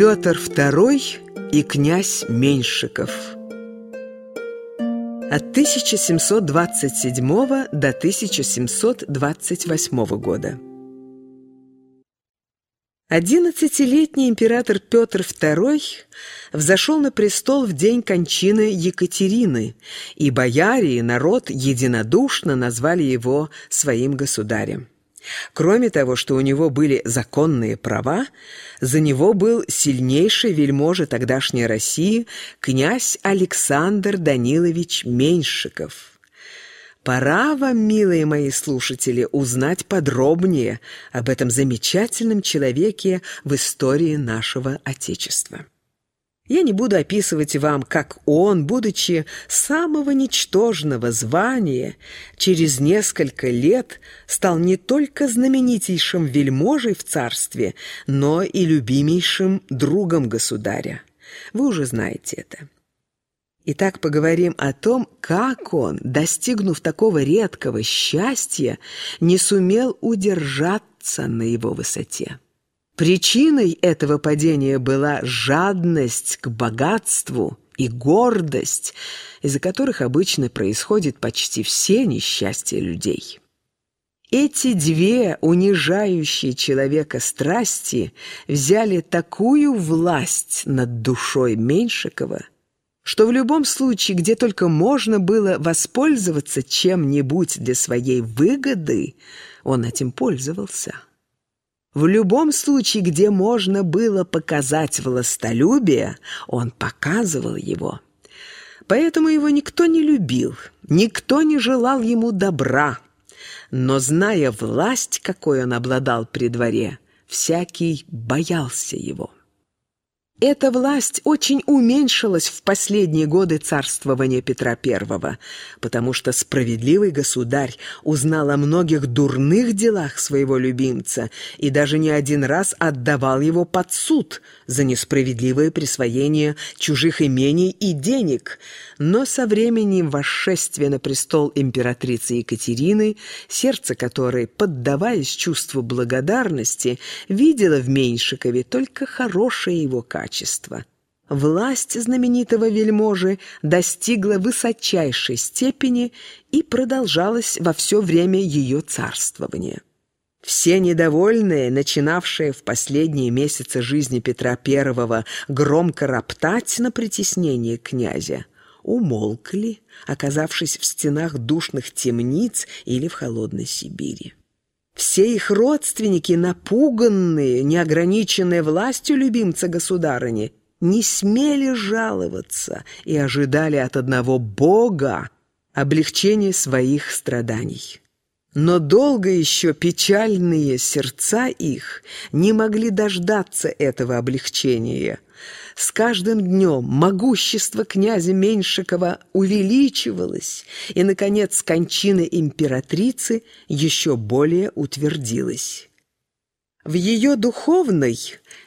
Петр II и князь Меньшиков От 1727 до 1728 года Одиннадцатилетний император Петр II взошел на престол в день кончины Екатерины, и бояре и народ единодушно назвали его своим государем. Кроме того, что у него были законные права, за него был сильнейший вельможа тогдашней России князь Александр Данилович Меньшиков. Пора вам, милые мои слушатели, узнать подробнее об этом замечательном человеке в истории нашего Отечества. Я не буду описывать вам, как он, будучи самого ничтожного звания, через несколько лет стал не только знаменитейшим вельможей в царстве, но и любимейшим другом государя. Вы уже знаете это. Итак, поговорим о том, как он, достигнув такого редкого счастья, не сумел удержаться на его высоте. Причиной этого падения была жадность к богатству и гордость, из-за которых обычно происходят почти все несчастья людей. Эти две унижающие человека страсти взяли такую власть над душой Меньшикова, что в любом случае, где только можно было воспользоваться чем-нибудь для своей выгоды, он этим пользовался. В любом случае, где можно было показать властолюбие, он показывал его. Поэтому его никто не любил, никто не желал ему добра. Но, зная власть, какой он обладал при дворе, всякий боялся его. Эта власть очень уменьшилась в последние годы царствования Петра I, потому что справедливый государь узнал о многих дурных делах своего любимца и даже не один раз отдавал его под суд за несправедливое присвоение чужих имений и денег. Но со временем восшествия на престол императрицы Екатерины, сердце которой, поддаваясь чувству благодарности, видело в Меньшикове только хорошее его качество качества. Власть знаменитого вельможи достигла высочайшей степени и продолжалась во все время ее царствования. Все недовольные, начинавшие в последние месяцы жизни Петра I громко роптать на притеснение князя, умолкли, оказавшись в стенах душных темниц или в холодной Сибири. Все их родственники, напуганные, неограниченные властью любимца государыни, не смели жаловаться и ожидали от одного Бога облегчения своих страданий. Но долго еще печальные сердца их не могли дождаться этого облегчения – с каждым днем могущество князя Меньшикова увеличивалось, и, наконец, кончина императрицы еще более утвердилась. В ее духовной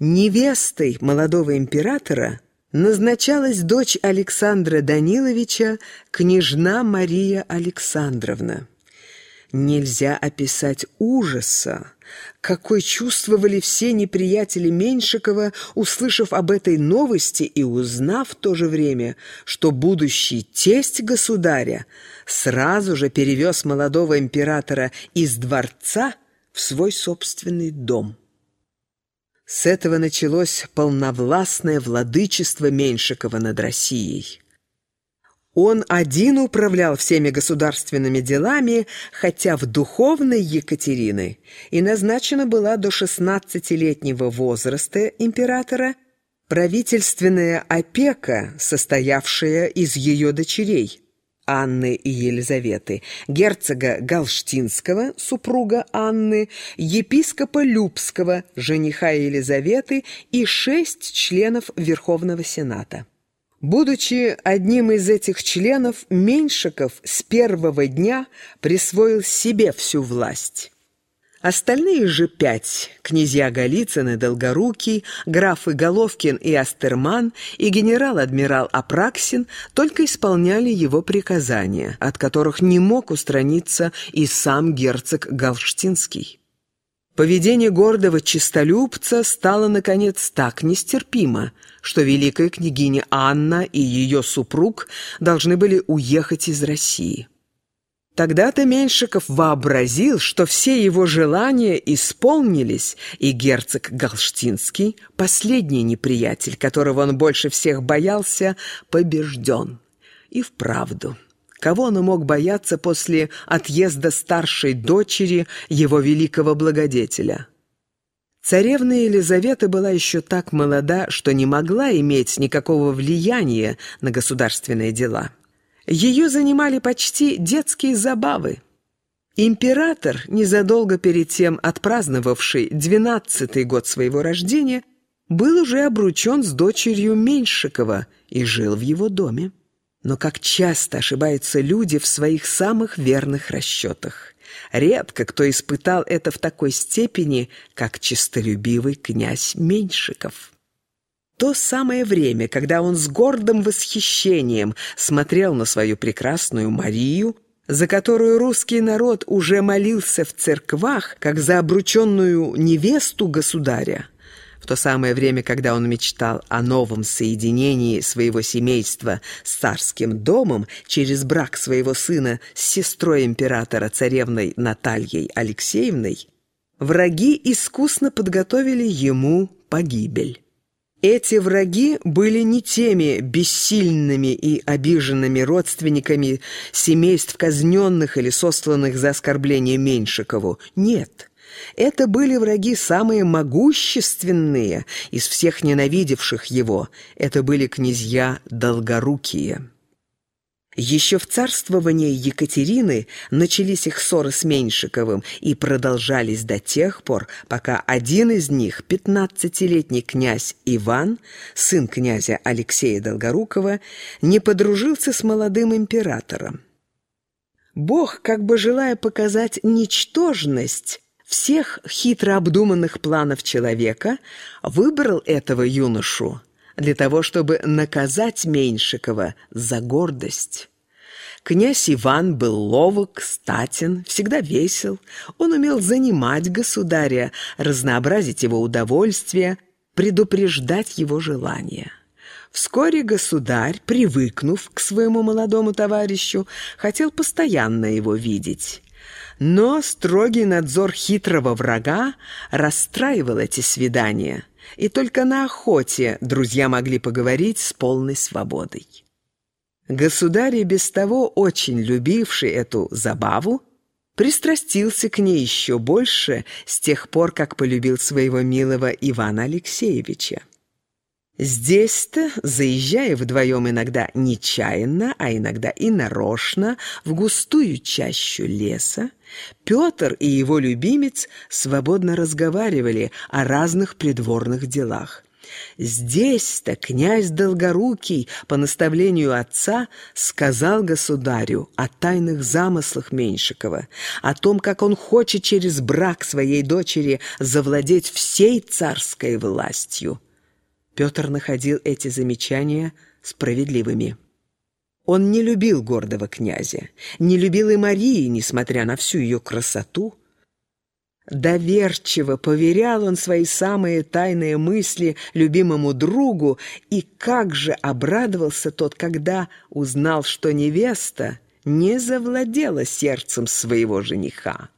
невестой молодого императора назначалась дочь Александра Даниловича, княжна Мария Александровна. Нельзя описать ужаса, какой чувствовали все неприятели Меньшикова, услышав об этой новости и узнав в то же время, что будущий тесть государя сразу же перевез молодого императора из дворца в свой собственный дом. С этого началось полновластное владычество Меньшикова над Россией. Он один управлял всеми государственными делами, хотя в духовной Екатерины и назначена была до 16-летнего возраста императора правительственная опека, состоявшая из ее дочерей Анны и Елизаветы, герцога Галштинского, супруга Анны, епископа Любского, жениха Елизаветы и шесть членов Верховного Сената. Будучи одним из этих членов, Меньшиков с первого дня присвоил себе всю власть. Остальные же пять – князья Голицын и Долгорукий, графы Головкин и Астерман и генерал-адмирал Апраксин – только исполняли его приказания, от которых не мог устраниться и сам герцог Галштинский. Поведение гордого чистолюбца стало, наконец, так нестерпимо, что великая княгиня Анна и ее супруг должны были уехать из России. Тогда-то Меньшиков вообразил, что все его желания исполнились, и герцог Галштинский, последний неприятель, которого он больше всех боялся, побежден. И вправду. Кого он мог бояться после отъезда старшей дочери его великого благодетеля? Царевна Елизавета была еще так молода, что не могла иметь никакого влияния на государственные дела. Ее занимали почти детские забавы. Император, незадолго перед тем отпраздновавший двенадцатый год своего рождения, был уже обручен с дочерью Меньшикова и жил в его доме. Но как часто ошибаются люди в своих самых верных расчетах. Редко кто испытал это в такой степени, как честолюбивый князь Меньшиков. То самое время, когда он с гордым восхищением смотрел на свою прекрасную Марию, за которую русский народ уже молился в церквах, как за обрученную невесту государя, то самое время, когда он мечтал о новом соединении своего семейства с царским домом через брак своего сына с сестрой императора царевной Натальей Алексеевной, враги искусно подготовили ему погибель. Эти враги были не теми бессильными и обиженными родственниками семейств казненных или сосланных за оскорбление Меньшикову. Нет. Это были враги самые могущественные из всех ненавидевших его. Это были князья Долгорукие. Еще в царствовании Екатерины начались их ссоры с Меньшиковым и продолжались до тех пор, пока один из них, пятнадцатилетний князь Иван, сын князя Алексея Долгорукова, не подружился с молодым императором. Бог, как бы желая показать ничтожность всех хитро обдуманных планов человека, выбрал этого юношу для того, чтобы наказать Меньшикова за гордость. Князь Иван был ловок, статен, всегда весел. Он умел занимать государя, разнообразить его удовольствия, предупреждать его желания. Вскоре государь, привыкнув к своему молодому товарищу, хотел постоянно его видеть. Но строгий надзор хитрого врага расстраивал эти свидания, и только на охоте друзья могли поговорить с полной свободой. Государь, без того очень любивший эту забаву, пристрастился к ней еще больше с тех пор, как полюбил своего милого Ивана Алексеевича. Здесь-то, заезжая вдвоем иногда нечаянно, а иногда и нарочно, в густую чащу леса, Петр и его любимец свободно разговаривали о разных придворных делах. Здесь-то князь Долгорукий по наставлению отца сказал государю о тайных замыслах Меньшикова, о том, как он хочет через брак своей дочери завладеть всей царской властью. Петр находил эти замечания справедливыми. Он не любил гордого князя, не любил и Марии, несмотря на всю ее красоту. Доверчиво поверял он свои самые тайные мысли любимому другу, и как же обрадовался тот, когда узнал, что невеста не завладела сердцем своего жениха.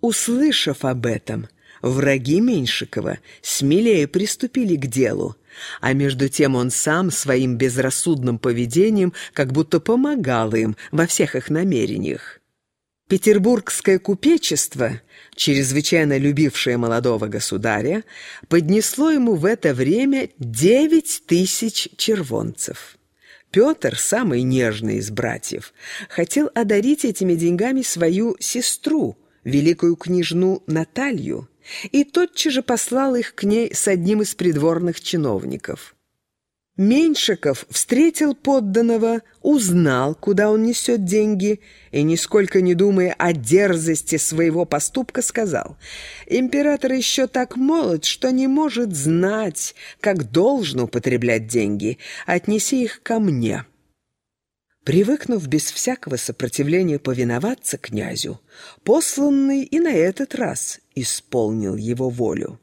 Услышав об этом, Враги Меньшикова смелее приступили к делу, а между тем он сам своим безрассудным поведением как будто помогал им во всех их намерениях. Петербургское купечество, чрезвычайно любившее молодого государя, поднесло ему в это время девять тысяч червонцев. Петр, самый нежный из братьев, хотел одарить этими деньгами свою сестру, великую княжну Наталью, и тотчас же послал их к ней с одним из придворных чиновников. Меньшиков встретил подданного, узнал, куда он несет деньги, и, нисколько не думая о дерзости своего поступка, сказал, «Император еще так молод, что не может знать, как должно употреблять деньги. Отнеси их ко мне». Привыкнув без всякого сопротивления повиноваться князю, посланный и на этот раз исполнил его волю.